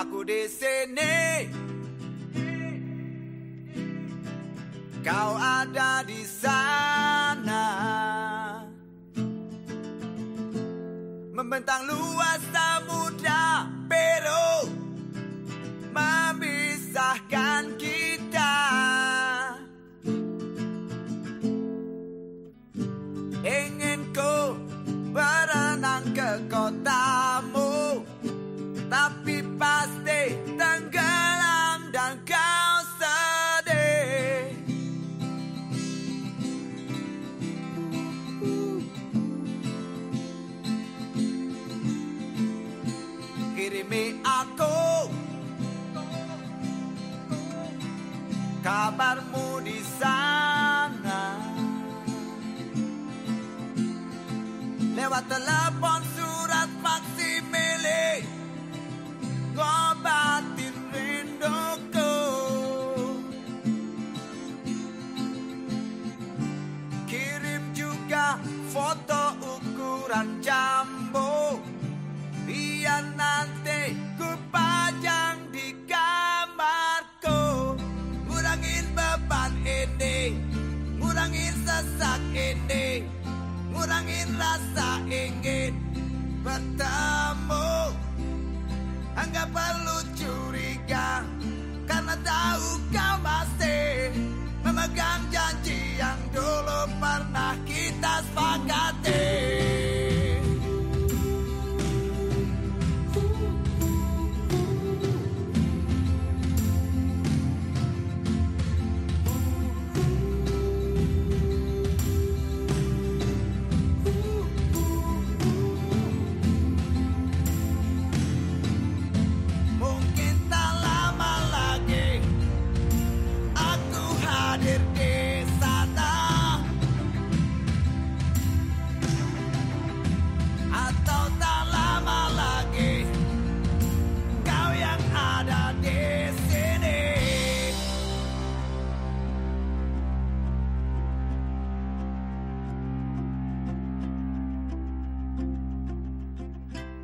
Aku di sini. Kau ada di sana. Membentang luas Kabarmu di sana. Lewat telepon surat faksimile Ngobatin rinduku. Kirim juga foto ukuran jambu. Biar nanti Ngurangin rasa ingin bertemu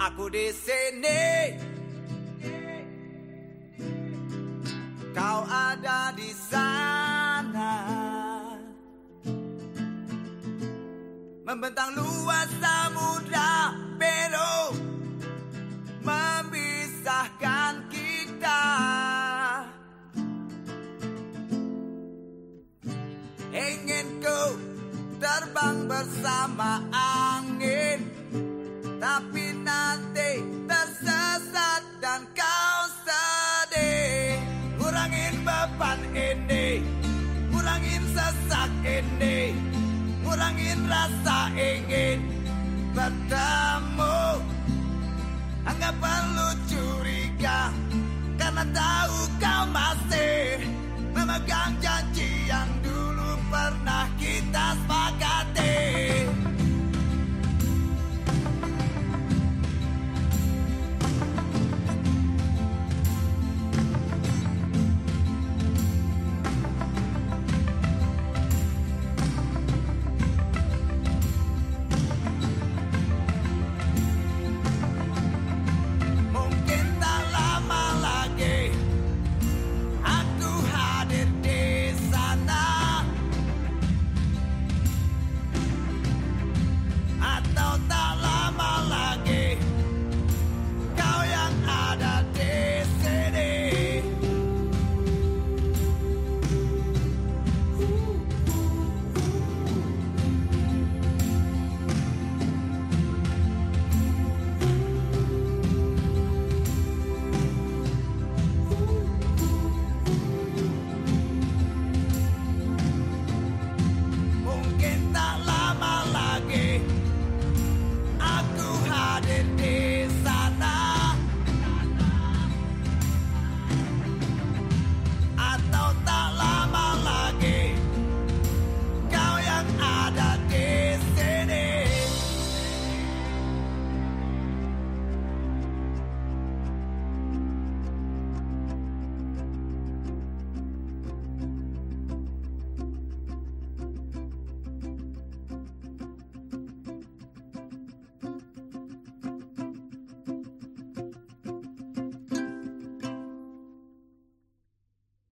Aku di sini. Kau ada di sana. Membentang luas sesak ini Ngurangin rasa ingin bertemu. Enggak perlu curiga